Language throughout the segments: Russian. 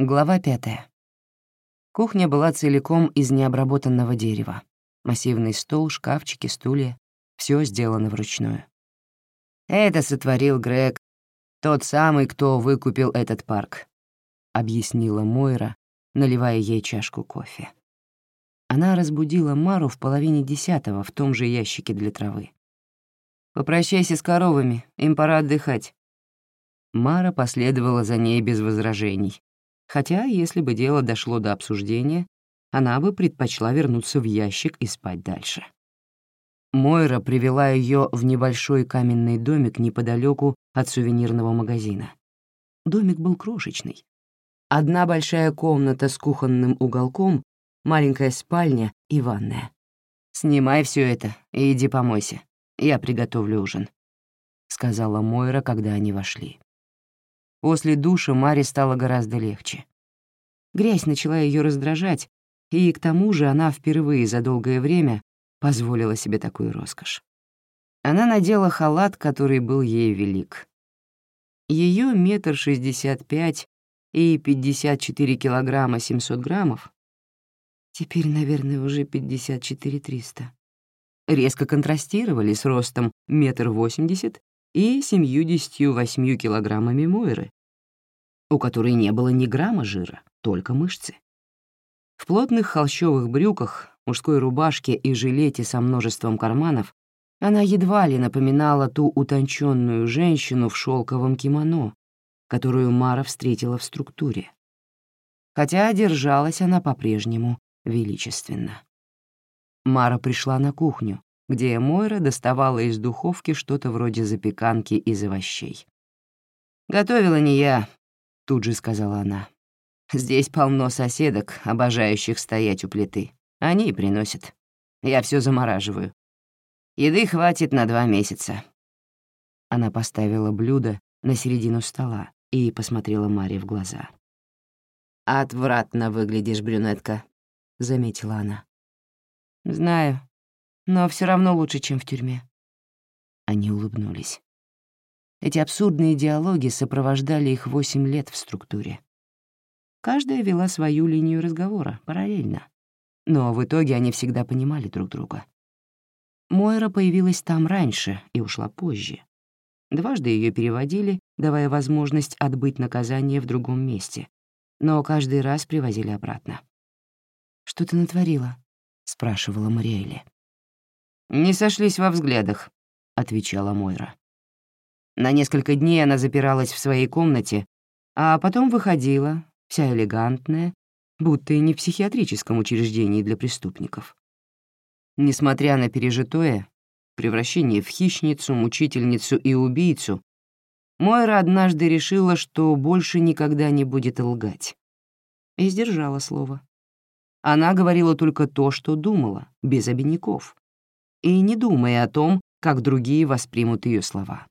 Глава пятая. Кухня была целиком из необработанного дерева. Массивный стол, шкафчики, стулья — все сделано вручную. «Это сотворил Грег, тот самый, кто выкупил этот парк», — объяснила Мойра, наливая ей чашку кофе. Она разбудила Мару в половине десятого в том же ящике для травы. «Попрощайся с коровами, им пора отдыхать». Мара последовала за ней без возражений, хотя, если бы дело дошло до обсуждения, она бы предпочла вернуться в ящик и спать дальше. Мойра привела ее в небольшой каменный домик неподалеку от сувенирного магазина. Домик был крошечный. Одна большая комната с кухонным уголком, маленькая спальня и ванная. «Снимай все это и иди помойся. Я приготовлю ужин», — сказала Мойра, когда они вошли. После душа Маре стало гораздо легче. Грязь начала ее раздражать, и к тому же она впервые за долгое время позволила себе такую роскошь. Она надела халат, который был ей велик. Ее метр шестьдесят пять и пятьдесят четыре килограмма семьсот граммов, теперь, наверное, уже пятьдесят четыре триста, резко контрастировали с ростом метр восемьдесят и семьюдесятью восьмью килограммами Мойры, у которой не было ни грамма жира, только мышцы. В плотных холщовых брюках, мужской рубашке и жилете со множеством карманов она едва ли напоминала ту утонченную женщину в шелковом кимоно, которую Мара встретила в структуре. Хотя держалась она по-прежнему величественно. Мара пришла на кухню, где Мойра доставала из духовки что-то вроде запеканки из овощей. «Готовила не я», — тут же сказала она. «Здесь полно соседок, обожающих стоять у плиты. Они и приносят. Я все замораживаю. Еды хватит на два месяца». Она поставила блюдо на середину стола и посмотрела Маре в глаза. «Отвратно выглядишь, брюнетка», — заметила она. «Знаю», но все равно лучше, чем в тюрьме». Они улыбнулись. Эти абсурдные диалоги сопровождали их восемь лет в структуре. Каждая вела свою линию разговора, параллельно. Но в итоге они всегда понимали друг друга. Мойра появилась там раньше и ушла позже. Дважды ее переводили, давая возможность отбыть наказание в другом месте, но каждый раз привозили обратно. «Что ты натворила?» — спрашивала Мариэля. «Не сошлись во взглядах», — отвечала Мойра. На несколько дней она запиралась в своей комнате, а потом выходила, вся элегантная, будто и не в психиатрическом учреждении для преступников. Несмотря на пережитое, превращение в хищницу, мучительницу и убийцу, Мойра однажды решила, что больше никогда не будет лгать. И сдержала слово. Она говорила только то, что думала, без обиняков и не думая о том, как другие воспримут ее слова.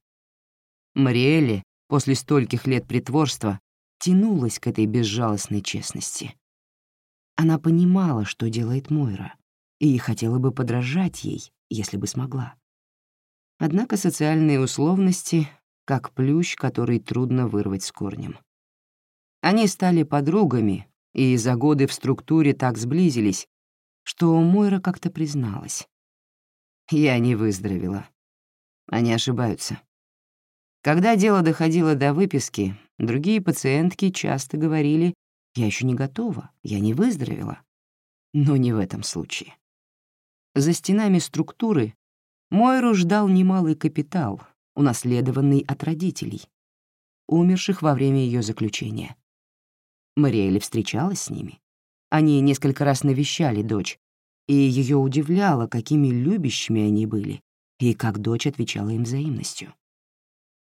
Мариэле после стольких лет притворства тянулась к этой безжалостной честности. Она понимала, что делает Мойра, и хотела бы подражать ей, если бы смогла. Однако социальные условности — как плющ, который трудно вырвать с корнем. Они стали подругами и за годы в структуре так сблизились, что Мойра как-то призналась. Я не выздоровела. Они ошибаются. Когда дело доходило до выписки, другие пациентки часто говорили, «Я еще не готова, я не выздоровела». Но не в этом случае. За стенами структуры Мойру ждал немалый капитал, унаследованный от родителей, умерших во время ее заключения. Мариэль встречалась с ними. Они несколько раз навещали дочь, и ее удивляло, какими любящими они были, и как дочь отвечала им взаимностью.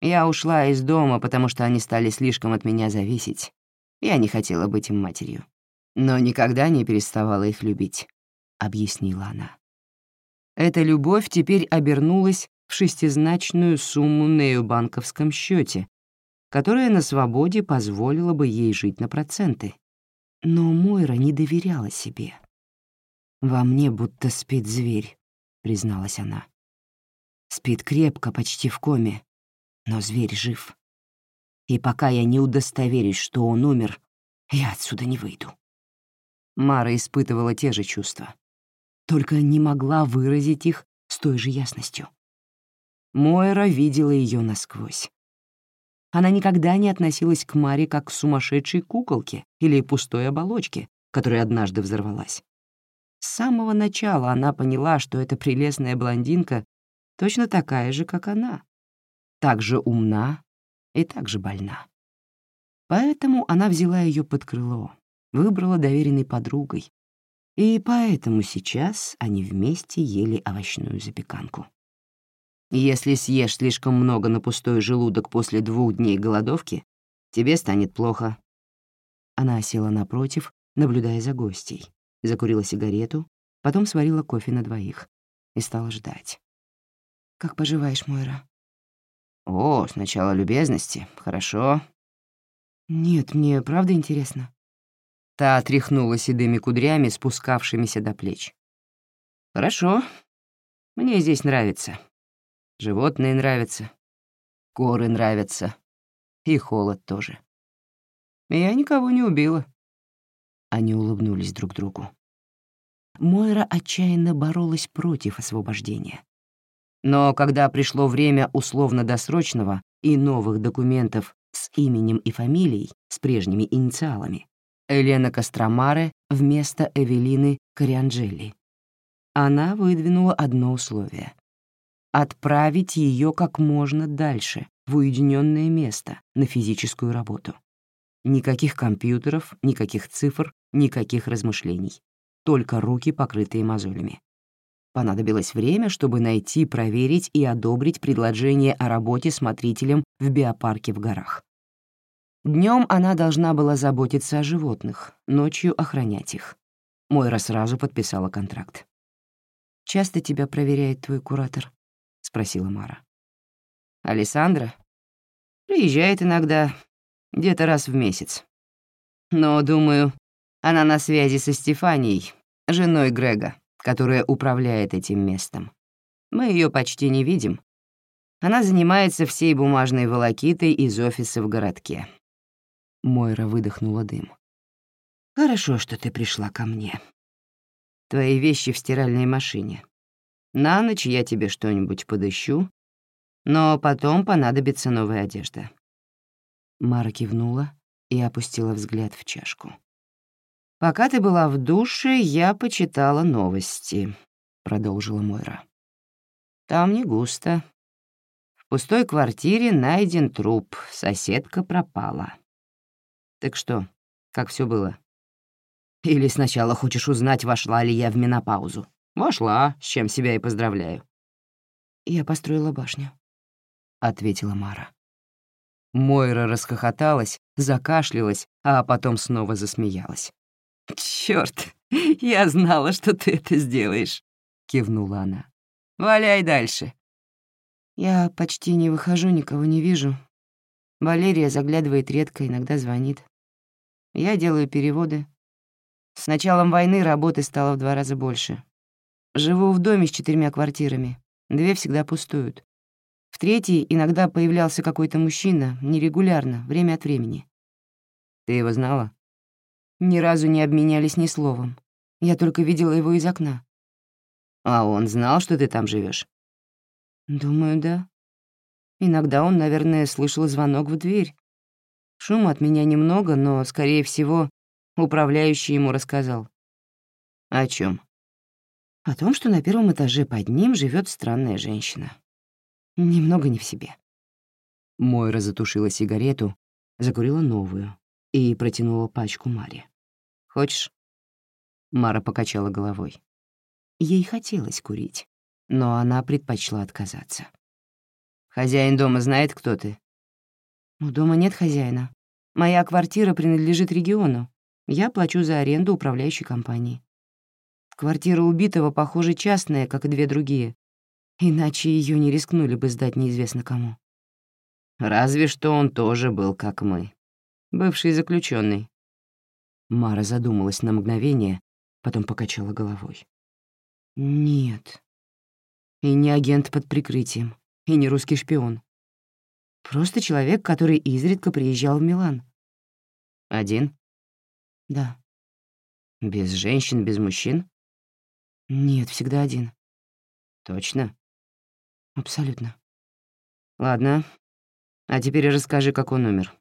Я ушла из дома, потому что они стали слишком от меня зависеть. Я не хотела быть им матерью, но никогда не переставала их любить, — объяснила она. Эта любовь теперь обернулась в шестизначную сумму на ее банковском счете, которая на свободе позволила бы ей жить на проценты. Но Мойра не доверяла себе. «Во мне будто спит зверь», — призналась она. «Спит крепко, почти в коме, но зверь жив. И пока я не удостоверюсь, что он умер, я отсюда не выйду. Мара испытывала те же чувства, только не могла выразить их с той же ясностью. Мойра видела ее насквозь. Она никогда не относилась к Маре как к сумасшедшей куколке или пустой оболочке, которая однажды взорвалась. С самого начала она поняла, что эта прелестная блондинка точно такая же, как она, так же умна и так же больна. Поэтому она взяла ее под крыло, выбрала доверенной подругой, и поэтому сейчас они вместе ели овощную запеканку. Если съешь слишком много на пустой желудок после двух дней голодовки, тебе станет плохо. Она села напротив, наблюдая за гостей, закурила сигарету, потом сварила кофе на двоих и стала ждать. «Как поживаешь, Мойра?» «О, сначала любезности. Хорошо». «Нет, мне правда интересно». Та отряхнула седыми кудрями, спускавшимися до плеч. «Хорошо. Мне здесь нравится. Животные нравятся, горы нравятся, и холод тоже. Я никого не убила. Они улыбнулись друг другу. Мойра отчаянно боролась против освобождения. Но когда пришло время условно-досрочного и новых документов с именем и фамилией, с прежними инициалами, Елена Костромаре вместо Эвелины Корианджелли, она выдвинула одно условие отправить ее как можно дальше, в уединенное место, на физическую работу. Никаких компьютеров, никаких цифр, никаких размышлений. Только руки, покрытые мозолями. Понадобилось время, чтобы найти, проверить и одобрить предложение о работе смотрителем в биопарке в горах. Днем она должна была заботиться о животных, ночью охранять их. Мойра сразу подписала контракт. «Часто тебя проверяет твой куратор?» — спросила Мара. «Алессандра? Приезжает иногда, где-то раз в месяц. Но, думаю, она на связи со Стефанией, женой Грега, которая управляет этим местом. Мы ее почти не видим. Она занимается всей бумажной волокитой из офиса в городке». Мойра выдохнула дым. «Хорошо, что ты пришла ко мне. Твои вещи в стиральной машине. На ночь я тебе что-нибудь подыщу, но потом понадобится новая одежда». Мара кивнула и опустила взгляд в чашку. «Пока ты была в душе, я почитала новости», — продолжила Мойра. «Там не густо. В пустой квартире найден труп, соседка пропала. Так что, как все было? Или сначала хочешь узнать, вошла ли я в менопаузу?» «Вошла, с чем себя и поздравляю». «Я построила башню», — ответила Мара. Мойра расхохоталась, закашлялась, а потом снова засмеялась. «Чёрт, я знала, что ты это сделаешь», — кивнула она. «Валяй дальше». «Я почти не выхожу, никого не вижу. Валерия заглядывает редко, иногда звонит. Я делаю переводы. С началом войны работы стало в два раза больше. Живу в доме с четырьмя квартирами. Две всегда пустуют. В третьей иногда появлялся какой-то мужчина, нерегулярно, время от времени. Ты его знала? Ни разу не обменялись ни словом. Я только видела его из окна. А он знал, что ты там живешь? Думаю, да. Иногда он, наверное, слышал звонок в дверь. Шума от меня немного, но, скорее всего, управляющий ему рассказал. О чем? О том, что на первом этаже под ним живет странная женщина. Немного не в себе. Мойра затушила сигарету, закурила новую и протянула пачку Маре. «Хочешь?» Мара покачала головой. Ей хотелось курить, но она предпочла отказаться. «Хозяин дома знает, кто ты?» «У дома нет хозяина. Моя квартира принадлежит региону. Я плачу за аренду управляющей компании. Квартира убитого, похоже, частная, как и две другие. Иначе ее не рискнули бы сдать неизвестно кому. Разве что он тоже был, как мы. Бывший заключенный. Мара задумалась на мгновение, потом покачала головой. Нет. И не агент под прикрытием, и не русский шпион. Просто человек, который изредка приезжал в Милан. Один? Да. Без женщин, без мужчин? Нет, всегда один. Точно? Абсолютно. Ладно. А теперь расскажи, как он умер.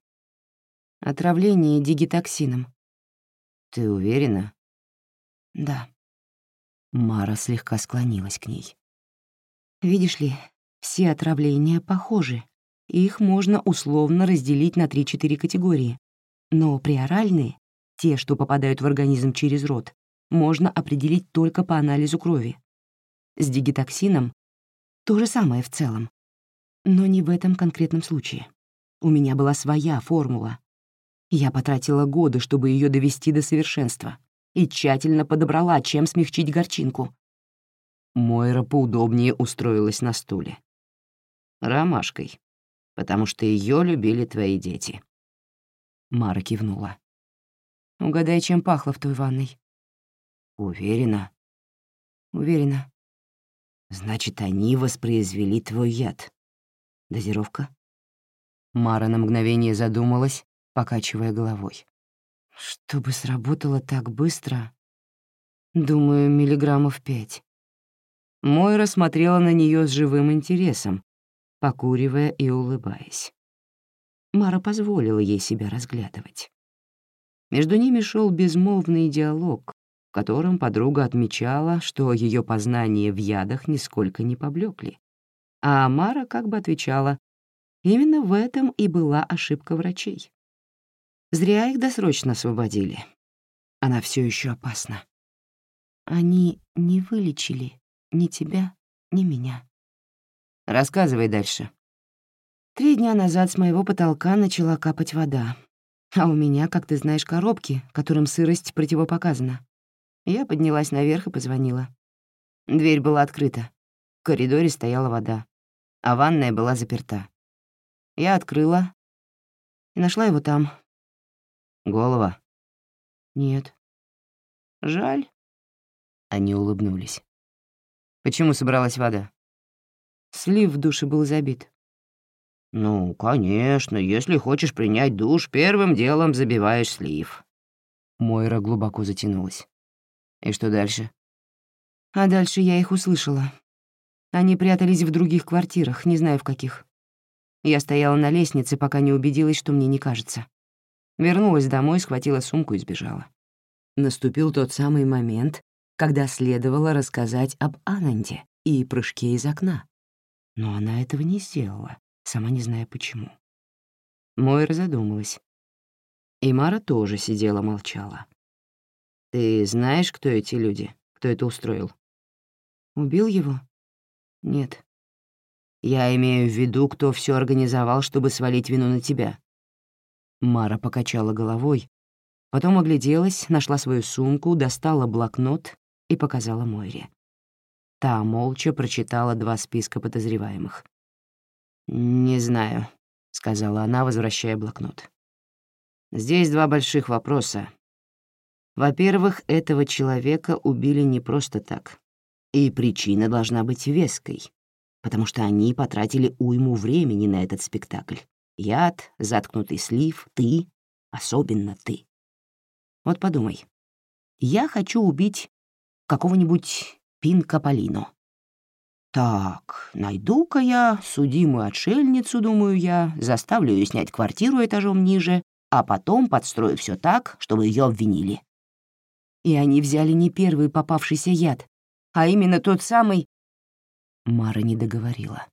Отравление дигитоксином. Ты уверена? Да. Мара слегка склонилась к ней. Видишь ли, все отравления похожи. Их можно условно разделить на 3-4 категории. Но приоральные, те, что попадают в организм через рот, можно определить только по анализу крови. С дигитоксином то же самое в целом. Но не в этом конкретном случае. У меня была своя формула. Я потратила годы, чтобы ее довести до совершенства, и тщательно подобрала, чем смягчить горчинку. Мойра поудобнее устроилась на стуле. «Ромашкой, потому что ее любили твои дети». Мара кивнула. «Угадай, чем пахло в той ванной?» «Уверена?» «Уверена». «Значит, они воспроизвели твой яд. Дозировка?» Мара на мгновение задумалась, покачивая головой. «Чтобы сработало так быстро, думаю, миллиграммов пять». Мойра смотрела на нее с живым интересом, покуривая и улыбаясь. Мара позволила ей себя разглядывать. Между ними шел безмолвный диалог, в котором подруга отмечала, что ее познания в ядах нисколько не поблекли. А Мара как бы отвечала, именно в этом и была ошибка врачей. Зря их досрочно освободили. Она все еще опасна. Они не вылечили ни тебя, ни меня. Рассказывай дальше. Три дня назад с моего потолка начала капать вода. А у меня, как ты знаешь, коробки, которым сырость противопоказана. Я поднялась наверх и позвонила. Дверь была открыта. В коридоре стояла вода, а ванная была заперта. Я открыла и нашла его там. Голова? Нет. Жаль. Они улыбнулись. Почему собралась вода? Слив в душе был забит. «Ну, конечно, если хочешь принять душ, первым делом забиваешь слив». Мойра глубоко затянулась. «И что дальше?» А дальше я их услышала. Они прятались в других квартирах, не знаю в каких. Я стояла на лестнице, пока не убедилась, что мне не кажется. Вернулась домой, схватила сумку и сбежала. Наступил тот самый момент, когда следовало рассказать об Ананде и прыжке из окна. Но она этого не сделала, сама не зная почему. Мойра задумалась. И Мара тоже сидела, молчала. «Ты знаешь, кто эти люди? Кто это устроил?» «Убил его?» «Нет». «Я имею в виду, кто все организовал, чтобы свалить вину на тебя». Мара покачала головой, потом огляделась, нашла свою сумку, достала блокнот и показала Мойре. Та молча прочитала два списка подозреваемых. «Не знаю», — сказала она, возвращая блокнот. «Здесь два больших вопроса. Во-первых, этого человека убили не просто так. И причина должна быть веской, потому что они потратили уйму времени на этот спектакль. Яд, заткнутый слив, ты, особенно ты. Вот подумай. Я хочу убить какого-нибудь Пинкополино. Так, найду-ка я судимую отшельницу, думаю я, заставлю ее снять квартиру этажом ниже, а потом подстрою все так, чтобы ее обвинили. И они взяли не первый попавшийся яд, а именно тот самый... Мара не договорила.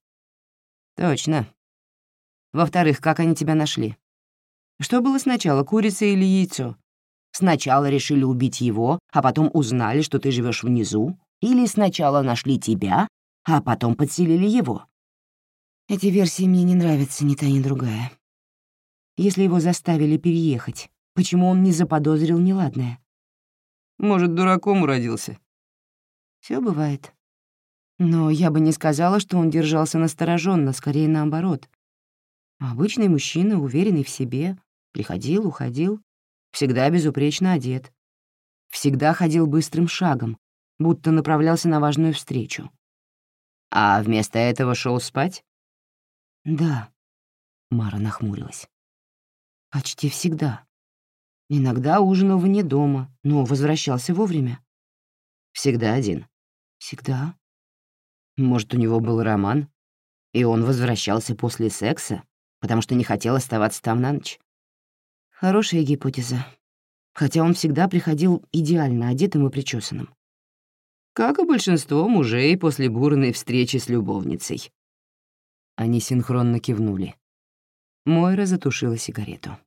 Точно. Во-вторых, как они тебя нашли? Что было сначала, курица или яйцо? Сначала решили убить его, а потом узнали, что ты живешь внизу, или сначала нашли тебя, а потом подселили его. Эти версии мне не нравятся ни та, ни другая. Если его заставили переехать, почему он не заподозрил неладное? Может, дураком уродился? Все бывает. Но я бы не сказала, что он держался настороженно, скорее наоборот. Обычный мужчина, уверенный в себе, приходил, уходил, всегда безупречно одет. Всегда ходил быстрым шагом, будто направлялся на важную встречу. А вместо этого шел спать? Да. Мара нахмурилась. Почти всегда. Иногда ужинал вне дома, но возвращался вовремя. Всегда один. Всегда. Может, у него был роман, и он возвращался после секса, потому что не хотел оставаться там на ночь. Хорошая гипотеза. Хотя он всегда приходил идеально одетым и причесанным. Как и большинство мужей после бурной встречи с любовницей. Они синхронно кивнули. Мойра затушила сигарету.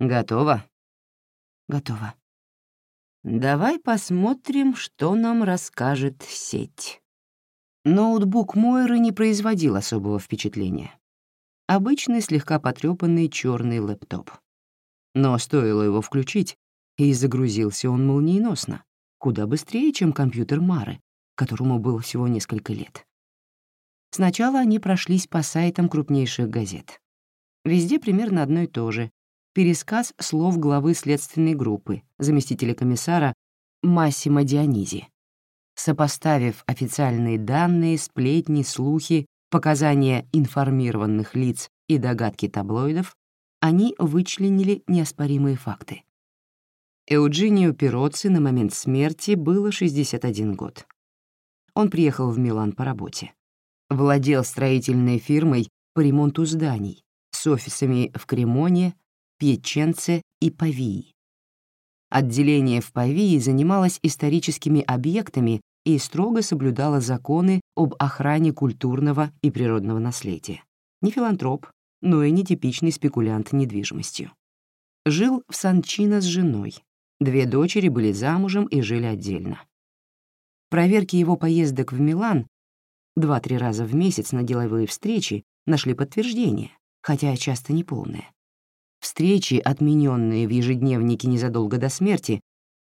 «Готово?» «Готово». «Давай посмотрим, что нам расскажет сеть». Ноутбук Мойры не производил особого впечатления. Обычный слегка потрёпанный чёрный лэптоп. Но стоило его включить, и загрузился он молниеносно, куда быстрее, чем компьютер Мары, которому было всего несколько лет. Сначала они прошлись по сайтам крупнейших газет. Везде примерно одно и то же. Пересказ слов главы следственной группы, заместителя комиссара Массимо Дионизи. Сопоставив официальные данные, сплетни, слухи, показания информированных лиц и догадки таблоидов, они вычленили неоспоримые факты. Эуджинио Пироци на момент смерти было 61 год. Он приехал в Милан по работе. Владел строительной фирмой по ремонту зданий с офисами в Кремоне, Пьяченце и Павии. Отделение в Павии занималось историческими объектами и строго соблюдало законы об охране культурного и природного наследия. Не филантроп, но и нетипичный спекулянт недвижимостью. Жил в Санчино с женой. Две дочери были замужем и жили отдельно. Проверки его поездок в Милан два-три раза в месяц на деловые встречи нашли подтверждение, хотя часто неполное. Встречи, отмененные в ежедневнике незадолго до смерти,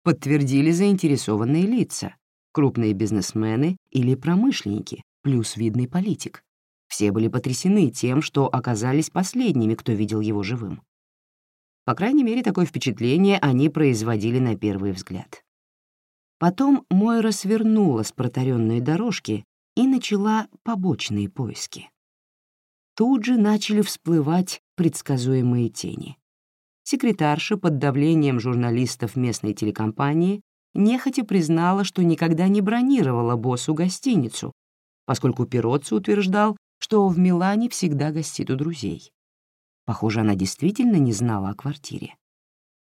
подтвердили заинтересованные лица, крупные бизнесмены или промышленники, плюс видный политик. Все были потрясены тем, что оказались последними, кто видел его живым. По крайней мере, такое впечатление они производили на первый взгляд. Потом Мойра свернула с протаренной дорожки и начала побочные поиски. Тут же начали всплывать предсказуемые тени. Секретарша под давлением журналистов местной телекомпании нехотя признала, что никогда не бронировала боссу гостиницу, поскольку Пироцци утверждал, что в Милане всегда гостит у друзей. Похоже, она действительно не знала о квартире.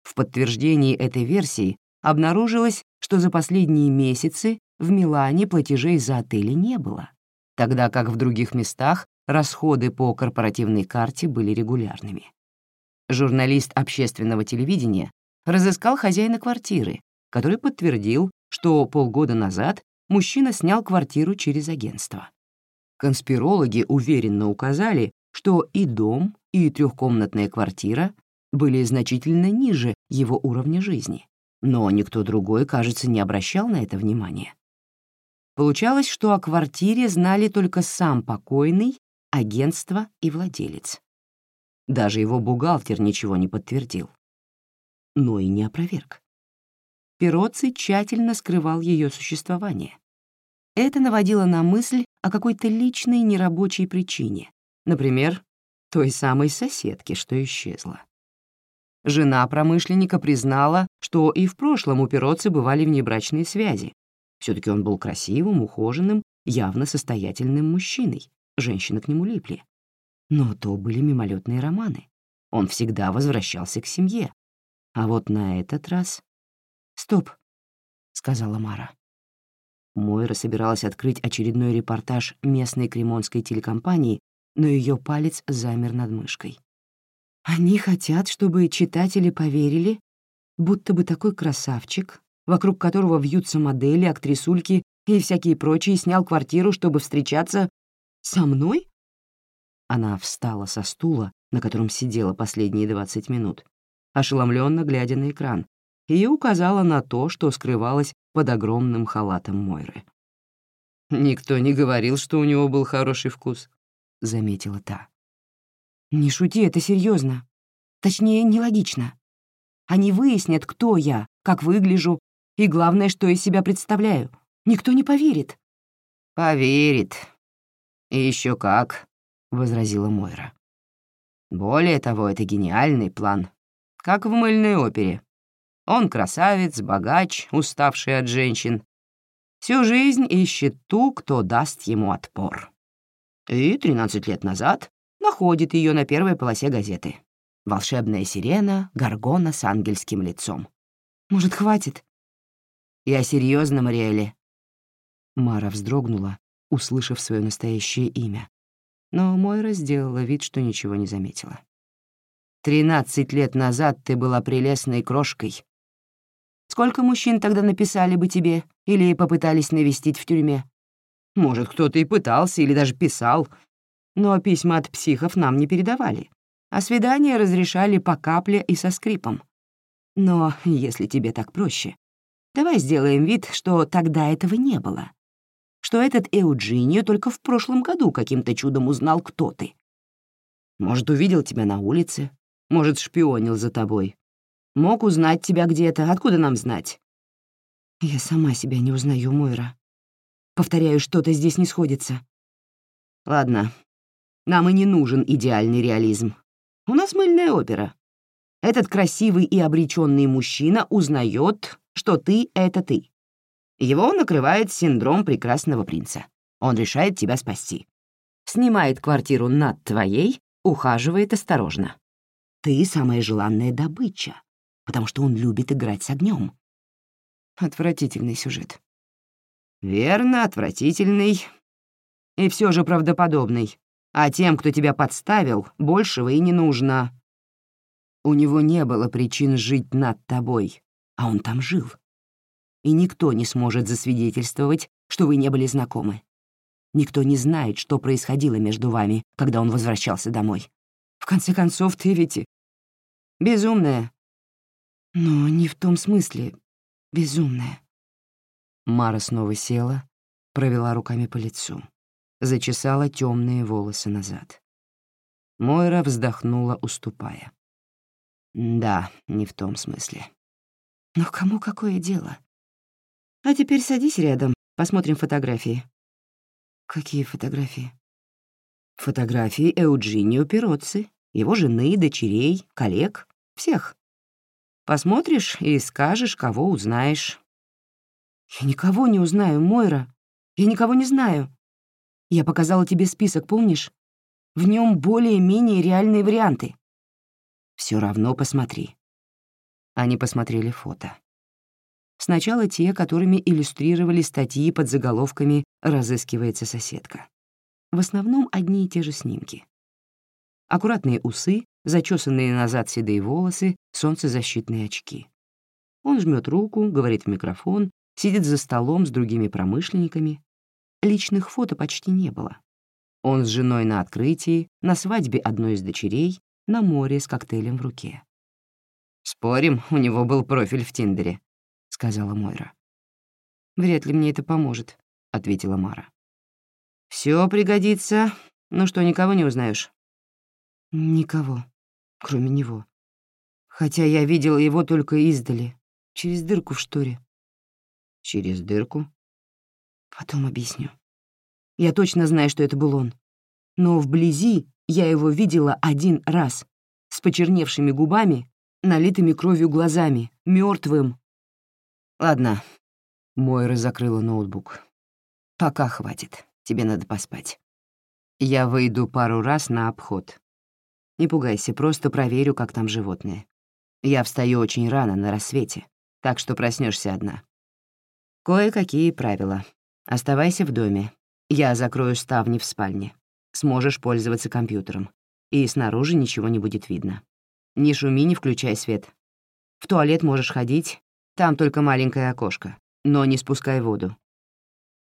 В подтверждении этой версии обнаружилось, что за последние месяцы в Милане платежей за отели не было, тогда как в других местах расходы по корпоративной карте были регулярными. Журналист общественного телевидения разыскал хозяина квартиры, который подтвердил, что полгода назад мужчина снял квартиру через агентство. Конспирологи уверенно указали, что и дом, и трехкомнатная квартира были значительно ниже его уровня жизни, но никто другой, кажется, не обращал на это внимания. Получалось, что о квартире знали только сам покойный, агентство и владелец. Даже его бухгалтер ничего не подтвердил. Но и не опроверг. Пироций тщательно скрывал ее существование. Это наводило на мысль о какой-то личной нерабочей причине, например, той самой соседке, что исчезла. Жена промышленника признала, что и в прошлом у Пироци бывали внебрачные связи. все таки он был красивым, ухоженным, явно состоятельным мужчиной. Женщины к нему липли. Но то были мимолетные романы. Он всегда возвращался к семье. А вот на этот раз... «Стоп», — сказала Мара. Мойра собиралась открыть очередной репортаж местной кремонской телекомпании, но ее палец замер над мышкой. Они хотят, чтобы читатели поверили, будто бы такой красавчик, вокруг которого вьются модели, актрисульки и всякие прочие, снял квартиру, чтобы встречаться со мной? Она встала со стула, на котором сидела последние двадцать минут, ошеломленно глядя на экран, и указала на то, что скрывалось под огромным халатом Мойры. «Никто не говорил, что у него был хороший вкус», — заметила та. «Не шути, это серьезно. Точнее, нелогично. Они выяснят, кто я, как выгляжу, и главное, что из себя представляю. Никто не поверит». «Поверит. И еще как», — возразила Мойра. «Более того, это гениальный план. как в мыльной опере. Он красавец, богач, уставший от женщин. Всю жизнь ищет ту, кто даст ему отпор. И 13 лет назад находит ее на первой полосе газеты. Волшебная сирена, горгона с ангельским лицом. Может, хватит? Я серьезно, Мариэле. Мара вздрогнула, услышав свое настоящее имя. Но Мойра сделала вид, что ничего не заметила. «Тринадцать лет назад ты была прелестной крошкой. Сколько мужчин тогда написали бы тебе или попытались навестить в тюрьме? Может, кто-то и пытался или даже писал, но письма от психов нам не передавали, а свидания разрешали по капле и со скрипом. Но если тебе так проще, давай сделаем вид, что тогда этого не было что этот Эуджинио только в прошлом году каким-то чудом узнал, кто ты. Может, увидел тебя на улице, может, шпионил за тобой. Мог узнать тебя где-то, откуда нам знать? Я сама себя не узнаю, Мойра. Повторяю, что-то здесь не сходится. Ладно, нам и не нужен идеальный реализм. У нас мыльная опера. Этот красивый и обреченный мужчина узнает, что ты — это ты. Его накрывает синдром прекрасного принца. Он решает тебя спасти. Снимает квартиру над твоей, ухаживает осторожно. Ты самая желанная добыча, потому что он любит играть с огнем. Отвратительный сюжет. Верно, отвратительный. И все же правдоподобный. А тем, кто тебя подставил, большего и не нужно. У него не было причин жить над тобой, а он там жил и никто не сможет засвидетельствовать, что вы не были знакомы. Никто не знает, что происходило между вами, когда он возвращался домой. В конце концов, ты ведь... безумная. Но не в том смысле безумная. Мара снова села, провела руками по лицу, зачесала темные волосы назад. Мойра вздохнула, уступая. Да, не в том смысле. Но кому какое дело? А теперь садись рядом, посмотрим фотографии». «Какие фотографии?» «Фотографии Эуджинио Пироцци, его жены, дочерей, коллег, всех. Посмотришь и скажешь, кого узнаешь». «Я никого не узнаю, Мойра. Я никого не знаю. Я показала тебе список, помнишь? В нем более-менее реальные варианты. Все равно посмотри». Они посмотрели фото. Сначала те, которыми иллюстрировали статьи под заголовками «Разыскивается соседка». В основном одни и те же снимки. Аккуратные усы, зачесанные назад седые волосы, солнцезащитные очки. Он жмет руку, говорит в микрофон, сидит за столом с другими промышленниками. Личных фото почти не было. Он с женой на открытии, на свадьбе одной из дочерей, на море с коктейлем в руке. Спорим, у него был профиль в Тиндере сказала Мойра. «Вряд ли мне это поможет», — ответила Мара. Все пригодится. Ну что, никого не узнаешь? «Никого, кроме него. Хотя я видела его только издали, через дырку в шторе». «Через дырку?» «Потом объясню. Я точно знаю, что это был он. Но вблизи я его видела один раз, с почерневшими губами, налитыми кровью глазами, мертвым. «Ладно». Мойра закрыла ноутбук. «Пока хватит. Тебе надо поспать. Я выйду пару раз на обход. Не пугайся, просто проверю, как там животные. Я встаю очень рано, на рассвете, так что проснешься одна. Кое-какие правила. Оставайся в доме. Я закрою ставни в спальне. Сможешь пользоваться компьютером. И снаружи ничего не будет видно. Не шуми, не включай свет. В туалет можешь ходить, там только маленькое окошко, но не спускай воду.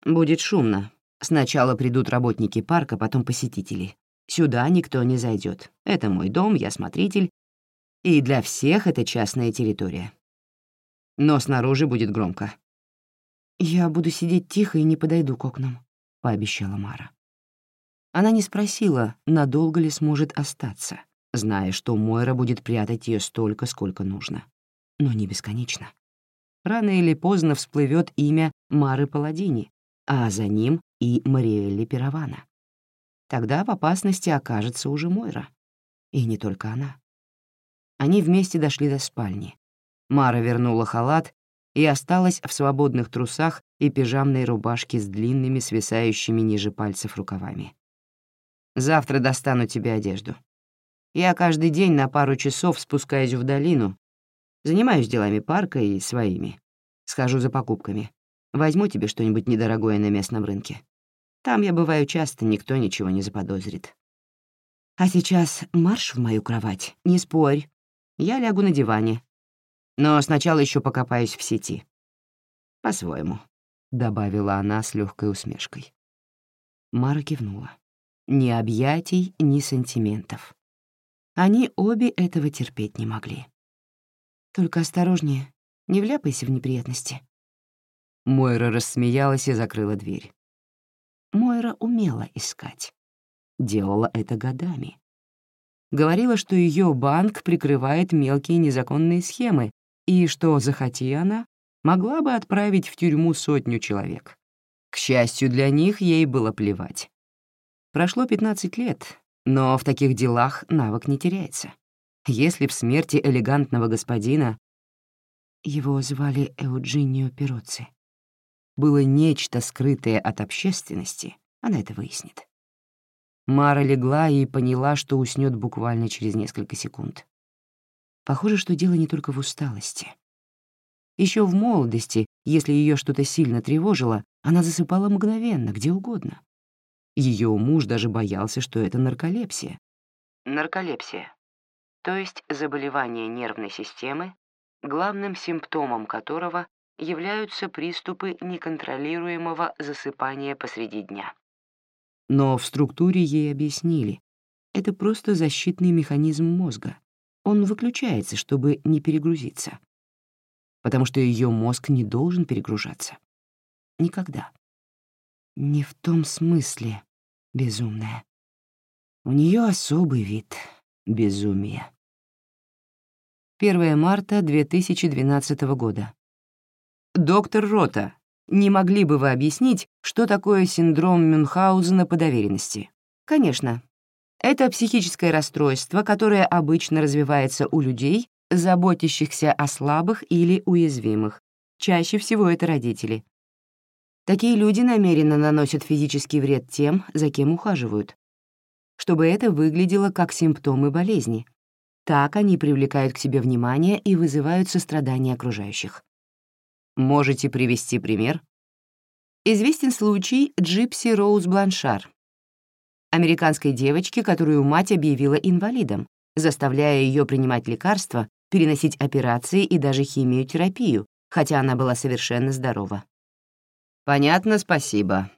Будет шумно. Сначала придут работники парка, потом посетители. Сюда никто не зайдет. Это мой дом, я смотритель. И для всех это частная территория. Но снаружи будет громко. «Я буду сидеть тихо и не подойду к окнам», — пообещала Мара. Она не спросила, надолго ли сможет остаться, зная, что Мойра будет прятать ее столько, сколько нужно. Но не бесконечно рано или поздно всплывет имя Мары Паладини, а за ним и Мариэлли Пиравана. Тогда в опасности окажется уже Мойра. И не только она. Они вместе дошли до спальни. Мара вернула халат и осталась в свободных трусах и пижамной рубашке с длинными, свисающими ниже пальцев рукавами. «Завтра достану тебе одежду. Я каждый день на пару часов спускаюсь в долину, занимаюсь делами парка и своими. Схожу за покупками. Возьму тебе что-нибудь недорогое на местном рынке. Там я бываю часто, никто ничего не заподозрит. А сейчас марш в мою кровать, не спорь. Я лягу на диване. Но сначала еще покопаюсь в сети. По-своему, — добавила она с легкой усмешкой. Мара кивнула. Ни объятий, ни сантиментов. Они обе этого терпеть не могли. Только осторожнее, не вляпайся в неприятности. Мойра рассмеялась и закрыла дверь. Мойра умела искать. Делала это годами. Говорила, что ее банк прикрывает мелкие незаконные схемы и что, захоти она, могла бы отправить в тюрьму сотню человек. К счастью для них, ей было плевать. Прошло 15 лет, но в таких делах навык не теряется. Если в смерти элегантного господина его звали Эуджинио Пероци было нечто скрытое от общественности, она это выяснит. Мара легла и поняла, что уснет буквально через несколько секунд. Похоже, что дело не только в усталости. Еще в молодости, если ее что-то сильно тревожило, она засыпала мгновенно, где угодно. Ее муж даже боялся, что это нарколепсия. Нарколепсия, то есть заболевание нервной системы, главным симптомом которого являются приступы неконтролируемого засыпания посреди дня. Но в структуре ей объяснили, это просто защитный механизм мозга. Он выключается, чтобы не перегрузиться. Потому что ее мозг не должен перегружаться. Никогда. Не в том смысле, безумная. У нее особый вид безумия. 1 марта 2012 года. «Доктор Рота, не могли бы вы объяснить, что такое синдром Мюнхгаузена по доверенности?» «Конечно. Это психическое расстройство, которое обычно развивается у людей, заботящихся о слабых или уязвимых. Чаще всего это родители. Такие люди намеренно наносят физический вред тем, за кем ухаживают, чтобы это выглядело как симптомы болезни. Так они привлекают к себе внимание и вызывают сострадание окружающих. Можете привести пример? Известен случай Джипси Роуз Бланшар, американской девочки, которую мать объявила инвалидом, заставляя ее принимать лекарства, переносить операции и даже химиотерапию, хотя она была совершенно здорова. Понятно, спасибо.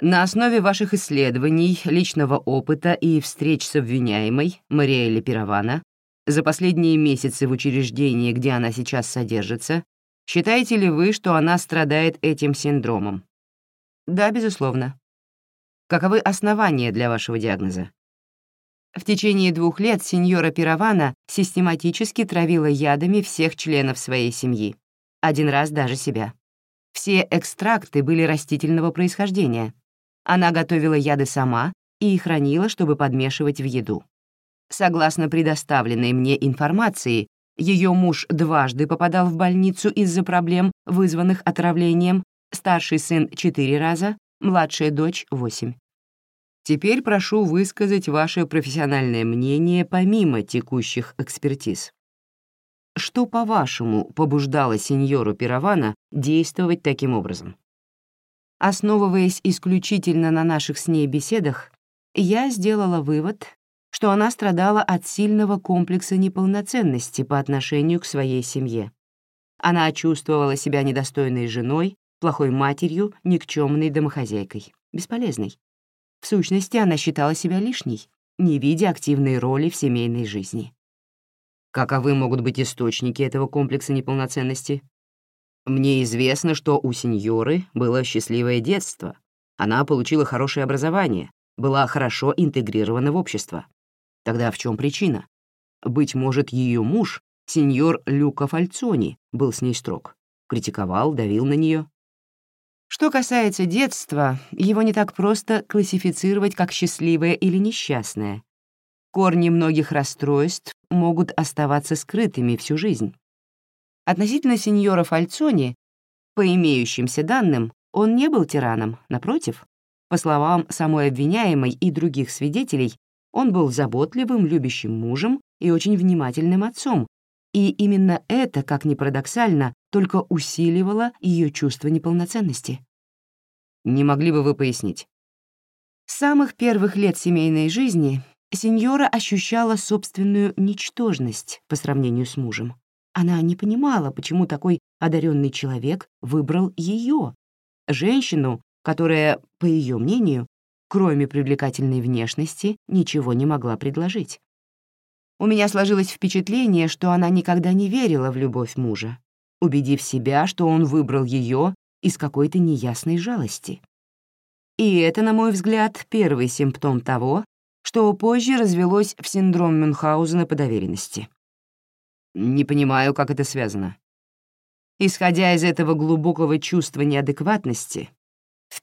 На основе ваших исследований, личного опыта и встреч с обвиняемой Мариэлли Пирована за последние месяцы в учреждении, где она сейчас содержится, Считаете ли вы, что она страдает этим синдромом? Да, безусловно. Каковы основания для вашего диагноза? В течение двух лет сеньора Пирована систематически травила ядами всех членов своей семьи, один раз даже себя. Все экстракты были растительного происхождения. Она готовила яды сама и хранила, чтобы подмешивать в еду. Согласно предоставленной мне информации, ее муж дважды попадал в больницу из-за проблем, вызванных отравлением, старший сын — четыре раза, младшая дочь — восемь. Теперь прошу высказать ваше профессиональное мнение помимо текущих экспертиз. Что, по-вашему, побуждало сеньору Пирована действовать таким образом? Основываясь исключительно на наших с ней беседах, я сделала вывод, что она страдала от сильного комплекса неполноценности по отношению к своей семье. Она чувствовала себя недостойной женой, плохой матерью, никчемной домохозяйкой, бесполезной. В сущности, она считала себя лишней, не видя активной роли в семейной жизни. Каковы могут быть источники этого комплекса неполноценности? Мне известно, что у сеньоры было счастливое детство. Она получила хорошее образование, была хорошо интегрирована в общество. Тогда в чем причина? Быть может, ее муж, сеньор Люка Фальцони, был с ней строг. Критиковал, давил на нее. Что касается детства, его не так просто классифицировать как счастливое или несчастное. Корни многих расстройств могут оставаться скрытыми всю жизнь. Относительно сеньора Фальцони, по имеющимся данным, он не был тираном, напротив. По словам самой обвиняемой и других свидетелей, он был заботливым, любящим мужем и очень внимательным отцом, и именно это, как ни парадоксально, только усиливало ее чувство неполноценности. Не могли бы вы пояснить? С самых первых лет семейной жизни сеньора ощущала собственную ничтожность по сравнению с мужем. Она не понимала, почему такой одаренный человек выбрал ее, женщину, которая, по ее мнению, кроме привлекательной внешности, ничего не могла предложить. У меня сложилось впечатление, что она никогда не верила в любовь мужа, убедив себя, что он выбрал ее из какой-то неясной жалости. И это, на мой взгляд, первый симптом того, что позже развелось в синдром Мюнхгаузена по доверенности. Не понимаю, как это связано. Исходя из этого глубокого чувства неадекватности,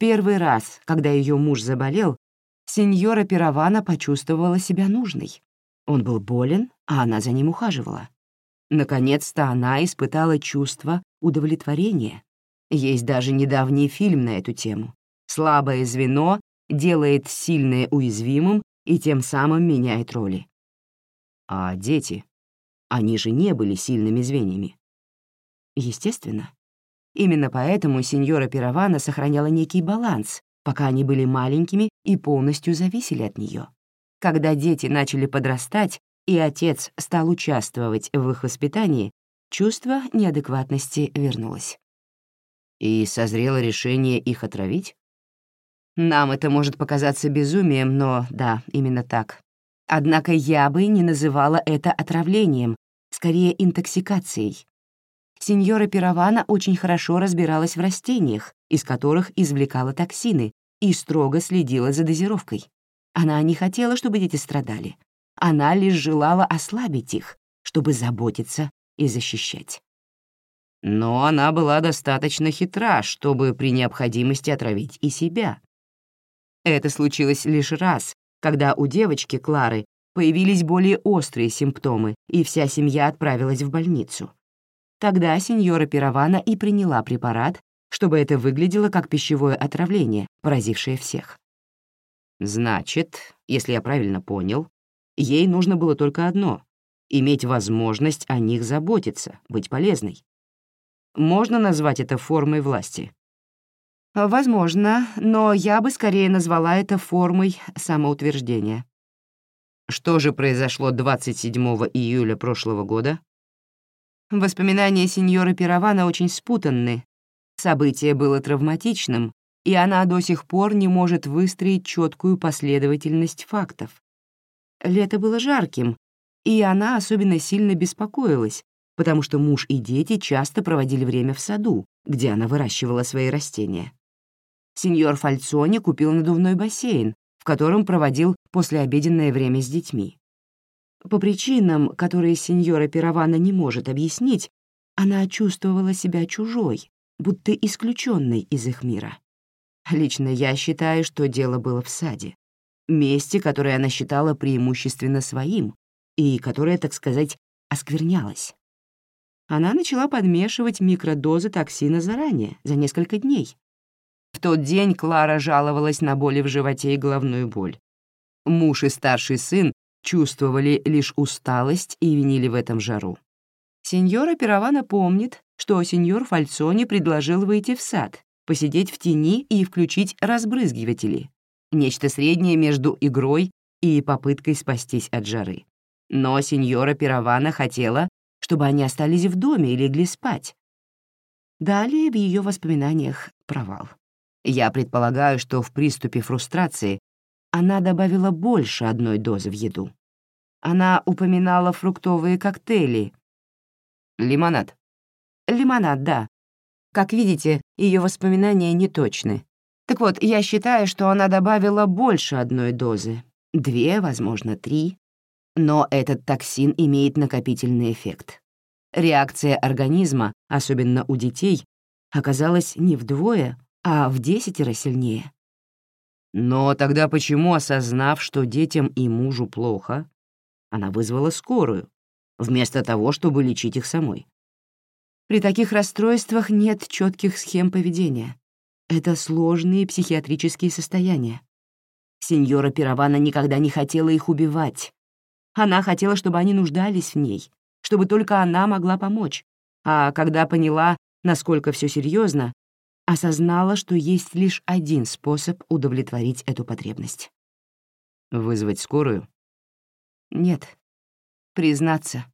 первый раз, когда ее муж заболел, сеньора Пиравана почувствовала себя нужной. Он был болен, а она за ним ухаживала. Наконец-то она испытала чувство удовлетворения. Есть даже недавний фильм на эту тему. Слабое звено делает сильное уязвимым и тем самым меняет роли. А дети? Они же не были сильными звеньями. Естественно. Именно поэтому сеньора Пиравана сохраняла некий баланс, пока они были маленькими и полностью зависели от нее. Когда дети начали подрастать, и отец стал участвовать в их воспитании, чувство неадекватности вернулось. И созрело решение их отравить? Нам это может показаться безумием, но да, именно так. Однако я бы не называла это отравлением, скорее интоксикацией. Сеньора Пиравана очень хорошо разбиралась в растениях, из которых извлекала токсины, и строго следила за дозировкой. Она не хотела, чтобы дети страдали. Она лишь желала ослабить их, чтобы заботиться и защищать. Но она была достаточно хитра, чтобы при необходимости отравить и себя. Это случилось лишь раз, когда у девочки Клары появились более острые симптомы, и вся семья отправилась в больницу. Тогда сеньора Пиравана и приняла препарат, чтобы это выглядело как пищевое отравление, поразившее всех. Значит, если я правильно понял, ей нужно было только одно — иметь возможность о них заботиться, быть полезной. Можно назвать это формой власти? Возможно, но я бы скорее назвала это формой самоутверждения. Что же произошло 27 июля прошлого года? Воспоминания сеньоры Пиравана очень спутанны. Событие было травматичным, и она до сих пор не может выстроить четкую последовательность фактов. Лето было жарким, и она особенно сильно беспокоилась, потому что муж и дети часто проводили время в саду, где она выращивала свои растения. Сеньор Фальцони купил надувной бассейн, в котором проводил послеобеденное время с детьми. По причинам, которые сеньора Пиравана не может объяснить, она чувствовала себя чужой, будто исключенной из их мира. Лично я считаю, что дело было в саде, месте, которое она считала преимущественно своим и которое, так сказать, осквернялось. Она начала подмешивать микродозы токсина заранее, за несколько дней. В тот день Клара жаловалась на боли в животе и головную боль. Муж и старший сын чувствовали лишь усталость и винили в этом жару. Сеньора Пиравана помнит, что сеньор Фальцони предложил выйти в сад, посидеть в тени и включить разбрызгиватели. Нечто среднее между игрой и попыткой спастись от жары. Но сеньора Пиравана хотела, чтобы они остались в доме и легли спать. Далее в ее воспоминаниях провал. Я предполагаю, что в приступе фрустрации она добавила больше одной дозы в еду. Она упоминала фруктовые коктейли. Лимонад. Лимонад, да. Как видите, ее воспоминания неточны. Так вот, я считаю, что она добавила больше одной дозы. Две, возможно, три. Но этот токсин имеет накопительный эффект. Реакция организма, особенно у детей, оказалась не вдвое, а в десятеро сильнее. Но тогда почему, осознав, что детям и мужу плохо, Она вызвала скорую, вместо того, чтобы лечить их самой. При таких расстройствах нет четких схем поведения. Это сложные психиатрические состояния. Сеньора Пиравана никогда не хотела их убивать. Она хотела, чтобы они нуждались в ней, чтобы только она могла помочь. А когда поняла, насколько все серьезно, осознала, что есть лишь один способ удовлетворить эту потребность. Вызвать скорую? Нет. Признаться,